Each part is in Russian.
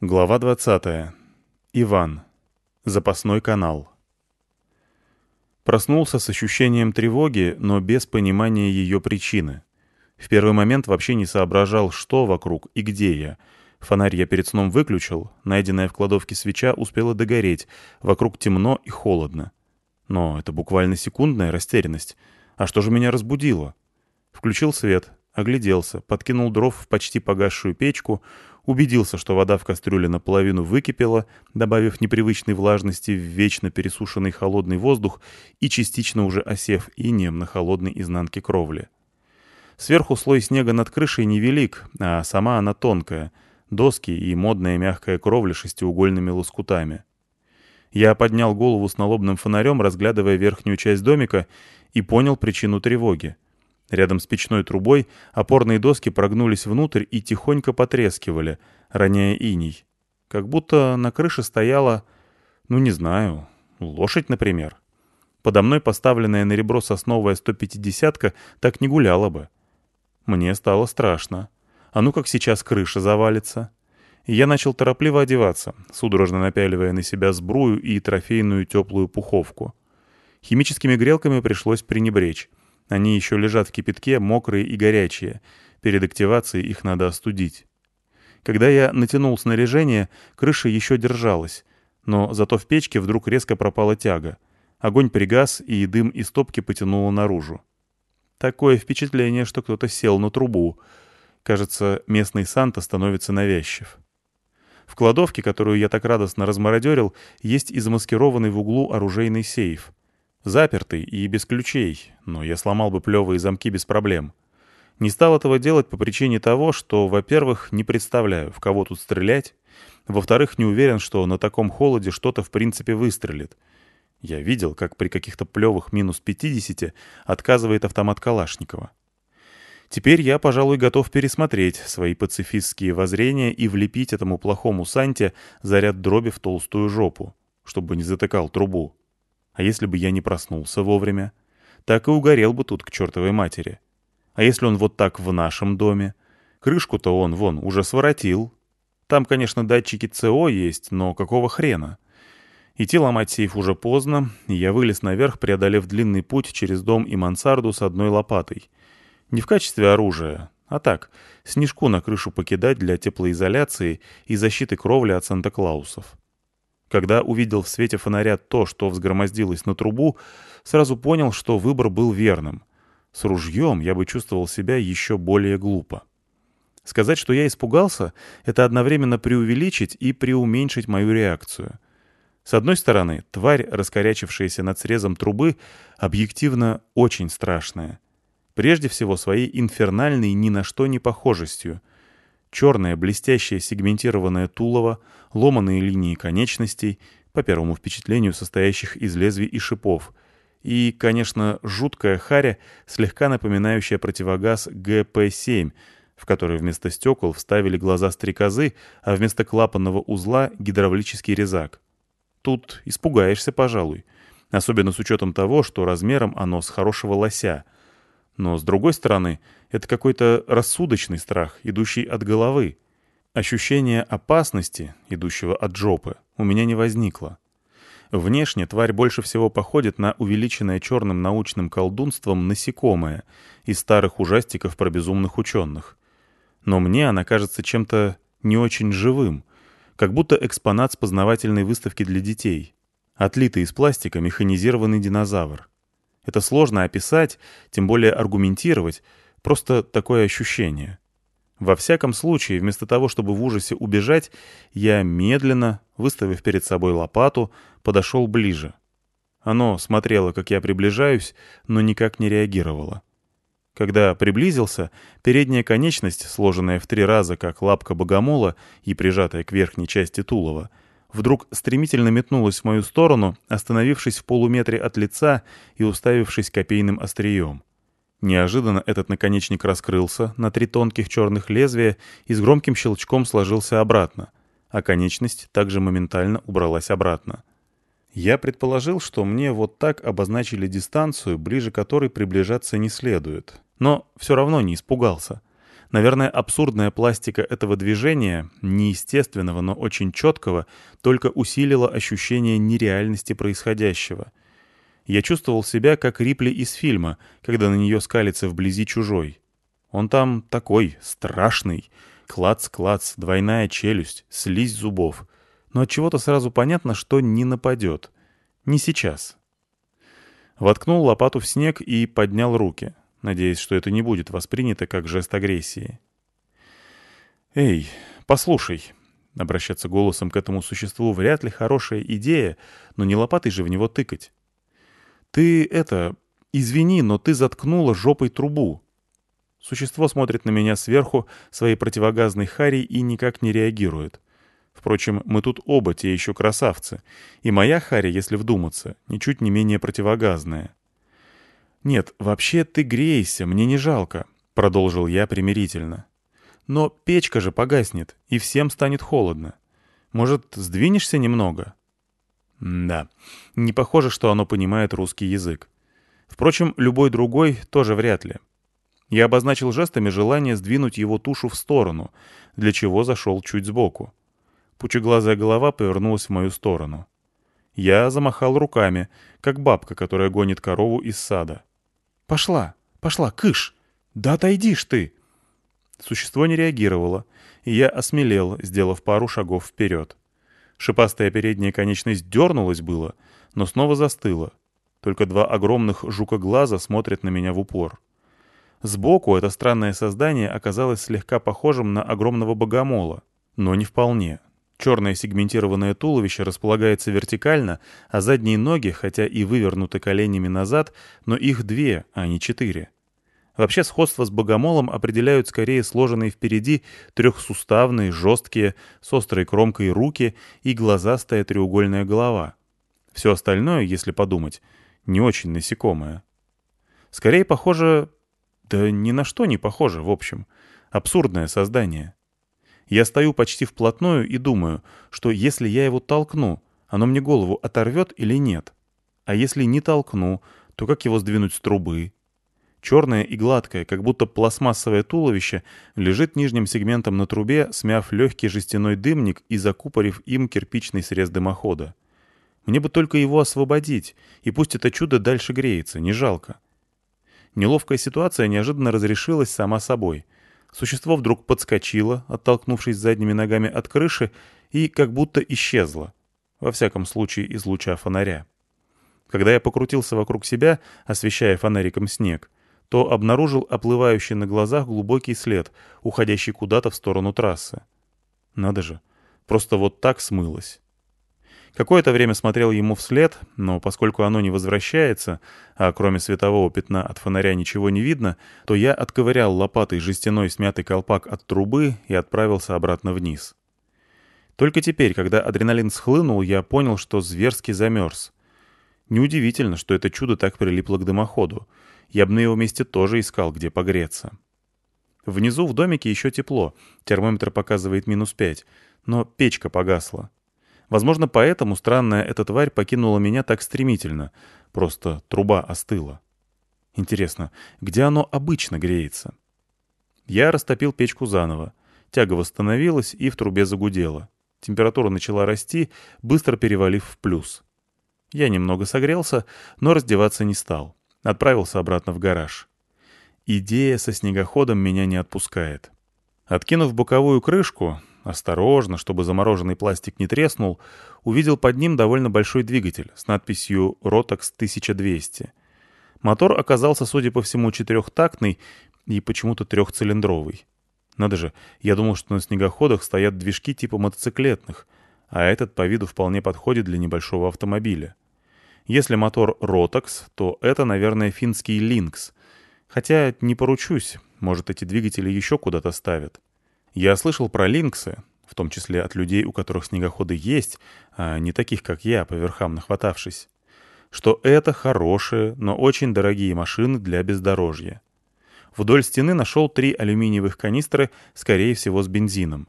Глава 20. Иван. Запасной канал. Проснулся с ощущением тревоги, но без понимания ее причины. В первый момент вообще не соображал, что вокруг и где я. Фонарь я перед сном выключил, найденная в кладовке свеча успела догореть, вокруг темно и холодно. Но это буквально секундная растерянность. А что же меня разбудило? Включил свет, огляделся, подкинул дров в почти погасшую печку, убедился, что вода в кастрюле наполовину выкипела, добавив непривычной влажности в вечно пересушенный холодный воздух и частично уже осев инеем на холодной изнанке кровли. Сверху слой снега над крышей невелик, а сама она тонкая, доски и модная мягкая кровля шестиугольными лоскутами. Я поднял голову с налобным фонарем, разглядывая верхнюю часть домика, и понял причину тревоги — Рядом с печной трубой опорные доски прогнулись внутрь и тихонько потрескивали, роняя иней. Как будто на крыше стояла, ну не знаю, лошадь, например. Подо мной поставленная на ребро сосновая 150-ка так не гуляла бы. Мне стало страшно. А ну как сейчас крыша завалится. И я начал торопливо одеваться, судорожно напяливая на себя сбрую и трофейную теплую пуховку. Химическими грелками пришлось пренебречь. Они еще лежат в кипятке, мокрые и горячие. Перед активацией их надо остудить. Когда я натянул снаряжение, крыша еще держалась, но зато в печке вдруг резко пропала тяга. Огонь пригас, и дым из топки потянуло наружу. Такое впечатление, что кто-то сел на трубу. Кажется, местный Санта становится навязчив. В кладовке, которую я так радостно размародерил, есть и замаскированный в углу оружейный сейф. Запертый и без ключей, но я сломал бы плевые замки без проблем. Не стал этого делать по причине того, что, во-первых, не представляю, в кого тут стрелять, во-вторых, не уверен, что на таком холоде что-то в принципе выстрелит. Я видел, как при каких-то плевых минус 50 отказывает автомат Калашникова. Теперь я, пожалуй, готов пересмотреть свои пацифистские воззрения и влепить этому плохому Санте заряд дроби в толстую жопу, чтобы не затыкал трубу. А если бы я не проснулся вовремя? Так и угорел бы тут к чертовой матери. А если он вот так в нашем доме? Крышку-то он, вон, уже своротил. Там, конечно, датчики ЦО есть, но какого хрена? Идти ломать сейф уже поздно, и я вылез наверх, преодолев длинный путь через дом и мансарду с одной лопатой. Не в качестве оружия, а так, снежку на крышу покидать для теплоизоляции и защиты кровли от Санта-Клаусов. Когда увидел в свете фонаря то, что взгромоздилось на трубу, сразу понял, что выбор был верным. С ружьем я бы чувствовал себя еще более глупо. Сказать, что я испугался, это одновременно преувеличить и преуменьшить мою реакцию. С одной стороны, тварь, раскорячившаяся над срезом трубы, объективно очень страшная. Прежде всего своей инфернальной ни на что не похожестью — черное блестящее сегментированное тулово, ломаные линии конечностей, по первому впечатлению состоящих из лезвий и шипов, и, конечно, жуткая харя, слегка напоминающая противогаз ГП-7, в который вместо стекол вставили глаза стрекозы, а вместо клапанного узла — гидравлический резак. Тут испугаешься, пожалуй, особенно с учетом того, что размером оно с хорошего лося — но, с другой стороны, это какой-то рассудочный страх, идущий от головы. Ощущение опасности, идущего от жопы, у меня не возникло. Внешне тварь больше всего походит на увеличенное черным научным колдунством насекомое из старых ужастиков про безумных ученых. Но мне она кажется чем-то не очень живым, как будто экспонат с познавательной выставки для детей. Отлитый из пластика механизированный динозавр. Это сложно описать, тем более аргументировать, просто такое ощущение. Во всяком случае, вместо того, чтобы в ужасе убежать, я медленно, выставив перед собой лопату, подошел ближе. Оно смотрело, как я приближаюсь, но никак не реагировало. Когда приблизился, передняя конечность, сложенная в три раза, как лапка богомола и прижатая к верхней части тулова, вдруг стремительно метнулась в мою сторону, остановившись в полуметре от лица и уставившись копейным острием. Неожиданно этот наконечник раскрылся на три тонких черных лезвия и с громким щелчком сложился обратно, а конечность также моментально убралась обратно. Я предположил, что мне вот так обозначили дистанцию, ближе которой приближаться не следует. Но все равно не испугался. Наверное, абсурдная пластика этого движения, неестественного, но очень четкого, только усилила ощущение нереальности происходящего. Я чувствовал себя как Рипли из фильма, когда на нее скалится вблизи чужой. Он там такой, страшный. Клац-клац, двойная челюсть, слизь зубов. Но от чего то сразу понятно, что не нападет. Не сейчас. Воткнул лопату в снег и поднял руки надеясь, что это не будет воспринято как жест агрессии. «Эй, послушай», — обращаться голосом к этому существу вряд ли хорошая идея, но не лопатой же в него тыкать. «Ты это... Извини, но ты заткнула жопой трубу». Существо смотрит на меня сверху своей противогазной хари и никак не реагирует. Впрочем, мы тут оба те еще красавцы, и моя хари, если вдуматься, ничуть не менее противогазная. «Нет, вообще ты грейся, мне не жалко», — продолжил я примирительно. «Но печка же погаснет, и всем станет холодно. Может, сдвинешься немного?» Да, не похоже, что оно понимает русский язык. Впрочем, любой другой тоже вряд ли. Я обозначил жестами желание сдвинуть его тушу в сторону, для чего зашел чуть сбоку. Пучеглазая голова повернулась в мою сторону. Я замахал руками, как бабка, которая гонит корову из сада. «Пошла, пошла, кыш! Да отойдишь ты!» Существо не реагировало, и я осмелел, сделав пару шагов вперед. Шипастая передняя конечность дернулась было, но снова застыла. Только два огромных жука-глаза смотрят на меня в упор. Сбоку это странное создание оказалось слегка похожим на огромного богомола, но не вполне. Черное сегментированное туловище располагается вертикально, а задние ноги, хотя и вывернуты коленями назад, но их две, а не четыре. Вообще сходство с богомолом определяют скорее сложенные впереди трехсуставные, жесткие, с острой кромкой руки и глазастая треугольная голова. Все остальное, если подумать, не очень насекомое. Скорее похоже... Да ни на что не похоже, в общем. Абсурдное создание. Я стою почти вплотную и думаю, что если я его толкну, оно мне голову оторвет или нет. А если не толкну, то как его сдвинуть с трубы? Черное и гладкое, как будто пластмассовое туловище, лежит нижним сегментом на трубе, смяв легкий жестяной дымник и закупорив им кирпичный срез дымохода. Мне бы только его освободить, и пусть это чудо дальше греется, не жалко. Неловкая ситуация неожиданно разрешилась сама собой — Существо вдруг подскочило, оттолкнувшись задними ногами от крыши, и как будто исчезло. Во всяком случае, из луча фонаря. Когда я покрутился вокруг себя, освещая фонариком снег, то обнаружил оплывающий на глазах глубокий след, уходящий куда-то в сторону трассы. Надо же, просто вот так смылось. Какое-то время смотрел ему вслед, но поскольку оно не возвращается, а кроме светового пятна от фонаря ничего не видно, то я отковырял лопатой жестяной смятый колпак от трубы и отправился обратно вниз. Только теперь, когда адреналин схлынул, я понял, что зверски замерз. Неудивительно, что это чудо так прилипло к дымоходу. Я бы на его месте тоже искал, где погреться. Внизу в домике еще тепло, термометр показывает минус пять, но печка погасла. Возможно, поэтому странная эта тварь покинула меня так стремительно. Просто труба остыла. Интересно, где оно обычно греется? Я растопил печку заново. Тяга восстановилась и в трубе загудела. Температура начала расти, быстро перевалив в плюс. Я немного согрелся, но раздеваться не стал. Отправился обратно в гараж. Идея со снегоходом меня не отпускает. Откинув боковую крышку, осторожно, чтобы замороженный пластик не треснул, увидел под ним довольно большой двигатель с надписью «Rotax 1200». Мотор оказался, судя по всему, четырехтактный и почему-то трехцилиндровый. Надо же, я думал, что на снегоходах стоят движки типа мотоциклетных, а этот по виду вполне подходит для небольшого автомобиля. Если мотор Rotax, то это, наверное, финский Lynx. Хотя не поручусь, может, эти двигатели еще куда-то ставят. Я слышал про линксы, в том числе от людей, у которых снегоходы есть, а не таких, как я, по верхам нахватавшись, что это хорошие, но очень дорогие машины для бездорожья. Вдоль стены нашел три алюминиевых канистры, скорее всего, с бензином.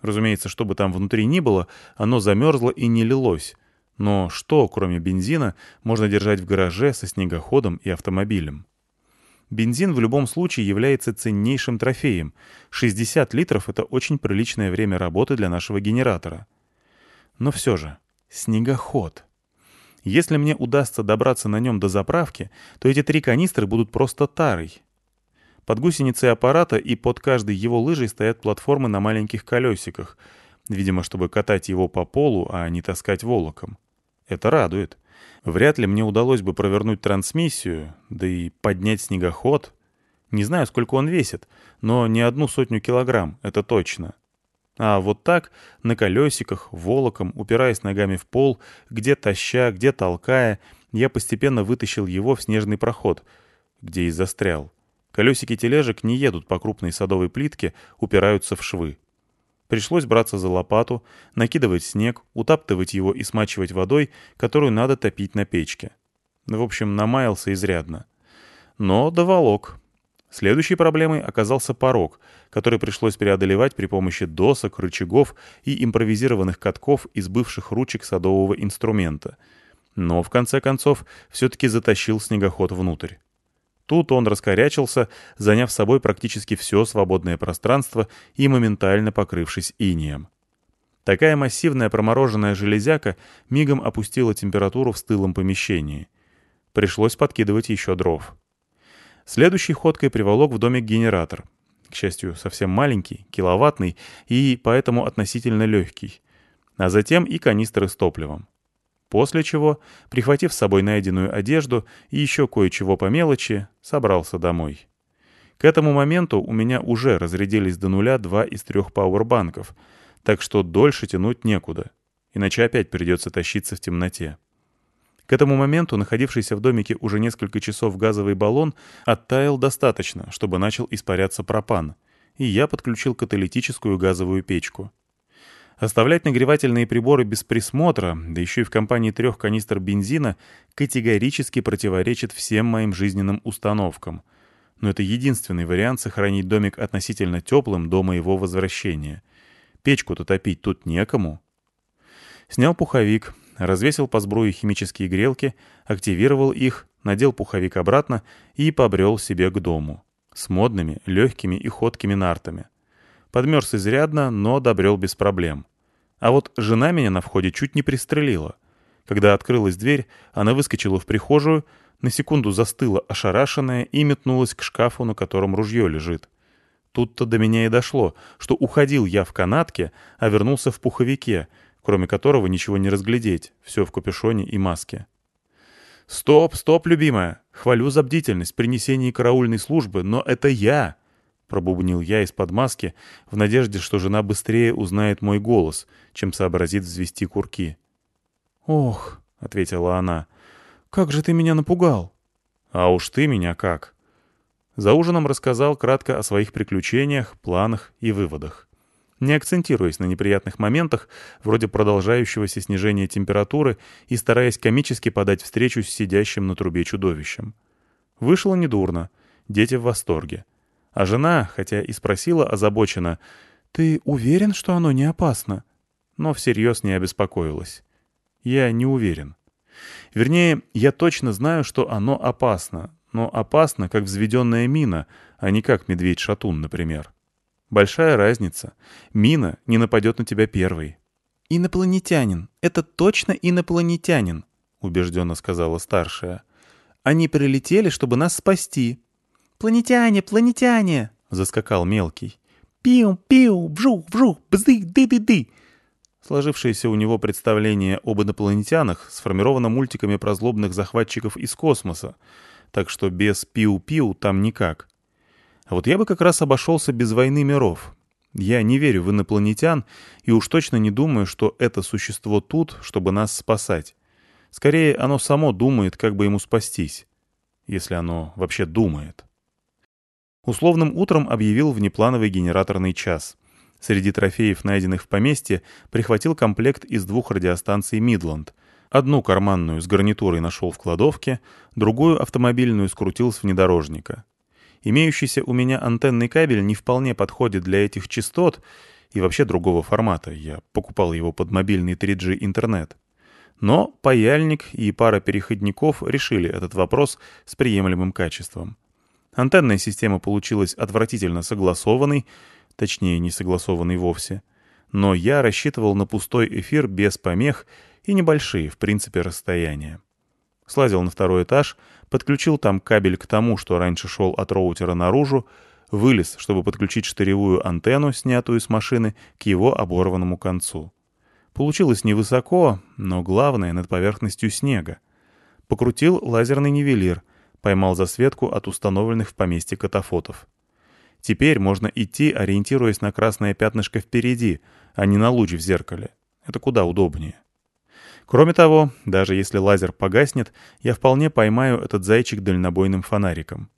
Разумеется, что бы там внутри ни было, оно замерзло и не лилось. Но что, кроме бензина, можно держать в гараже со снегоходом и автомобилем? Бензин в любом случае является ценнейшим трофеем. 60 литров — это очень приличное время работы для нашего генератора. Но все же, снегоход. Если мне удастся добраться на нем до заправки, то эти три канистры будут просто тарой. Под гусеницей аппарата и под каждой его лыжей стоят платформы на маленьких колесиках, видимо, чтобы катать его по полу, а не таскать волоком. Это радует. Вряд ли мне удалось бы провернуть трансмиссию, да и поднять снегоход. Не знаю, сколько он весит, но не одну сотню килограмм, это точно. А вот так, на колесиках, волоком, упираясь ногами в пол, где таща, где толкая, я постепенно вытащил его в снежный проход, где и застрял. Колесики тележек не едут по крупной садовой плитке, упираются в швы. Пришлось браться за лопату, накидывать снег, утаптывать его и смачивать водой, которую надо топить на печке. В общем, намаялся изрядно. Но доволок. Следующей проблемой оказался порог, который пришлось преодолевать при помощи досок, рычагов и импровизированных катков из бывших ручек садового инструмента. Но, в конце концов, все-таки затащил снегоход внутрь. Тут он раскорячился, заняв собой практически все свободное пространство и моментально покрывшись инием. Такая массивная промороженная железяка мигом опустила температуру в стылом помещении. Пришлось подкидывать еще дров. Следующей ходкой приволок в домик генератор. К счастью, совсем маленький, киловаттный и поэтому относительно легкий. А затем и канистры с топливом. После чего, прихватив с собой найденную одежду и еще кое-чего по мелочи, собрался домой. К этому моменту у меня уже разрядились до нуля два из трех пауэрбанков, так что дольше тянуть некуда, иначе опять придется тащиться в темноте. К этому моменту находившийся в домике уже несколько часов газовый баллон оттаял достаточно, чтобы начал испаряться пропан, и я подключил каталитическую газовую печку. Оставлять нагревательные приборы без присмотра, да еще и в компании трех канистр бензина, категорически противоречит всем моим жизненным установкам. Но это единственный вариант сохранить домик относительно теплым до моего возвращения. Печку-то топить тут некому. Снял пуховик, развесил по сбруе химические грелки, активировал их, надел пуховик обратно и побрел себе к дому. С модными, легкими и ходкими нартами. Подмерз изрядно, но добрел без проблем. А вот жена меня на входе чуть не пристрелила. Когда открылась дверь, она выскочила в прихожую, на секунду застыла ошарашенная и метнулась к шкафу, на котором ружье лежит. Тут-то до меня и дошло, что уходил я в канатке, а вернулся в пуховике, кроме которого ничего не разглядеть, все в капюшоне и маске. «Стоп, стоп, любимая! Хвалю за бдительность при несении караульной службы, но это я!» — пробубнил я из-под маски, в надежде, что жена быстрее узнает мой голос, чем сообразит взвести курки. «Ох», — ответила она, — «как же ты меня напугал!» «А уж ты меня как!» За ужином рассказал кратко о своих приключениях, планах и выводах. Не акцентируясь на неприятных моментах, вроде продолжающегося снижения температуры и стараясь комически подать встречу с сидящим на трубе чудовищем. Вышло недурно, дети в восторге. А жена, хотя и спросила озабоченно, «Ты уверен, что оно не опасно?» Но всерьез не обеспокоилась. «Я не уверен. Вернее, я точно знаю, что оно опасно, но опасно, как взведенная мина, а не как медведь-шатун, например. Большая разница. Мина не нападет на тебя первой». «Инопланетянин. Это точно инопланетянин», — убежденно сказала старшая. «Они прилетели, чтобы нас спасти. «Планетяне, планетяне!» — заскакал мелкий. «Пиу, пиу, вжух, вжух, бзды, ды-ды-ды!» Сложившееся у него представление об инопланетянах сформировано мультиками про злобных захватчиков из космоса, так что без пиу-пиу там никак. А вот я бы как раз обошелся без войны миров. Я не верю в инопланетян и уж точно не думаю, что это существо тут, чтобы нас спасать. Скорее, оно само думает, как бы ему спастись. Если оно вообще думает. Условным утром объявил внеплановый генераторный час. Среди трофеев, найденных в поместье, прихватил комплект из двух радиостанций «Мидланд». Одну карманную с гарнитурой нашел в кладовке, другую автомобильную скрутил с внедорожника. Имеющийся у меня антенный кабель не вполне подходит для этих частот и вообще другого формата. Я покупал его под мобильный 3G интернет. Но паяльник и пара переходников решили этот вопрос с приемлемым качеством. Антенная система получилась отвратительно согласованной, точнее, не согласованной вовсе. Но я рассчитывал на пустой эфир без помех и небольшие, в принципе, расстояния. Слазил на второй этаж, подключил там кабель к тому, что раньше шел от роутера наружу, вылез, чтобы подключить штыревую антенну, снятую с машины, к его оборванному концу. Получилось невысоко, но главное — над поверхностью снега. Покрутил лазерный нивелир, поймал засветку от установленных в поместье катафотов. Теперь можно идти, ориентируясь на красное пятнышко впереди, а не на луч в зеркале. Это куда удобнее. Кроме того, даже если лазер погаснет, я вполне поймаю этот зайчик дальнобойным фонариком.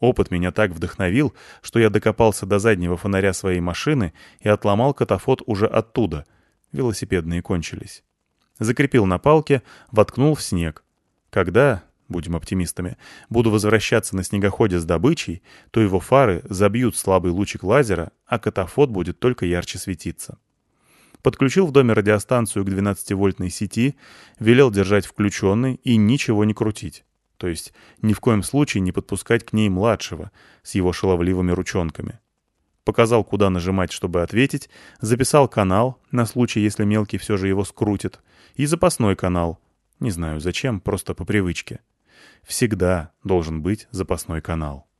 Опыт меня так вдохновил, что я докопался до заднего фонаря своей машины и отломал катафот уже оттуда. Велосипедные кончились. Закрепил на палке, воткнул в снег. Когда, будем оптимистами, буду возвращаться на снегоходе с добычей, то его фары забьют слабый лучик лазера, а катафот будет только ярче светиться. Подключил в доме радиостанцию к 12-вольтной сети, велел держать включенной и ничего не крутить. То есть ни в коем случае не подпускать к ней младшего с его шаловливыми ручонками. Показал, куда нажимать, чтобы ответить, записал канал, на случай, если мелкий все же его скрутит, и запасной канал. Не знаю зачем, просто по привычке. Всегда должен быть запасной канал.